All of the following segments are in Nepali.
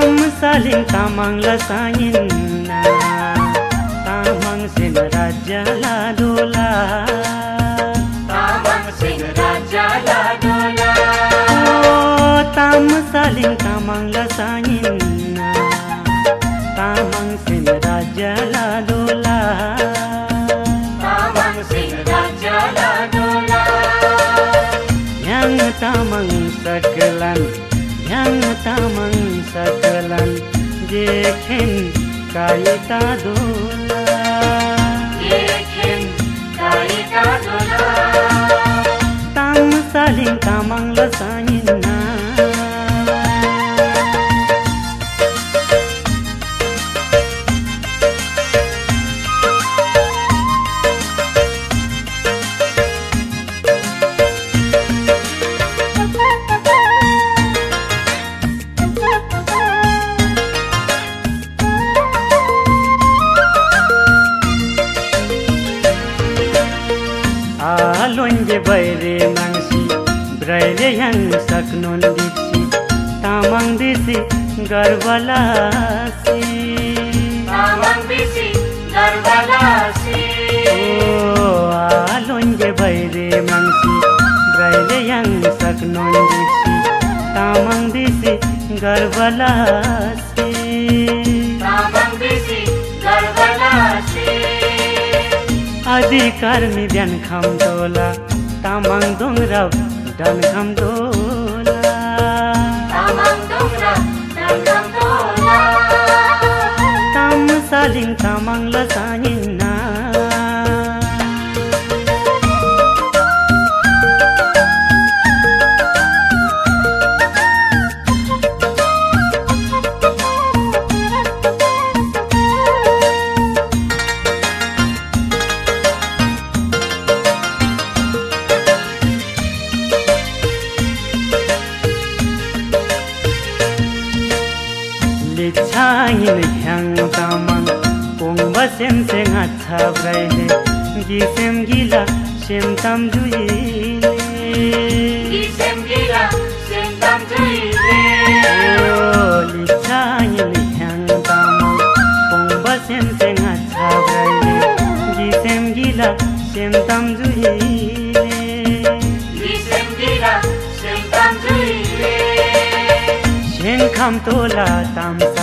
Tam saling tamangla sayinna Tamang sin raja ladola Tamang sin raja ladola Oh tam saling tamangla sayinna Tamang sin raja ladola Tamang sin raja ladola Yang tamang sekelan Hyang Tamang सकलन देखेन कालिता दोला एकखेन कालिका डोला। बैरे मंगसी माङ्सी ब्रैलेहन सक्नुन दिप्सी तामंग दिसी गर्वलासी ओ आलोन्जे बैरे माङ्सी हंग सक्नुन दिसी तामंग दिसी गर्वलासी अधिकार में बिहान खाम डोला तामाङ दोङ्रा डान खाम दोला तामाङ डोङ्रा नाङ्गाम डोला ताम सालिङ Tamang लसाइन्ना chi cha in hyang ta mang kong ba sem se nga tha gai le gi sem gi la sem tam ju yi gi sem gi la sem tam ju yi le o li cha in hyang ta mang kong ba sem se nga tha gai le gi sem gi la sem tam ju yi le gi sem gi la sem tam ju yi le shen kham to la tam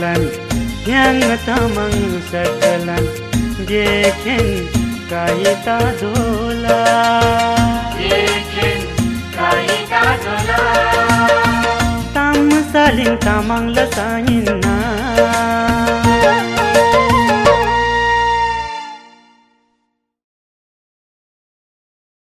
ल्यान ज्ञान तमंग सकलन देखिन काईता झोला देखिन काई का झोला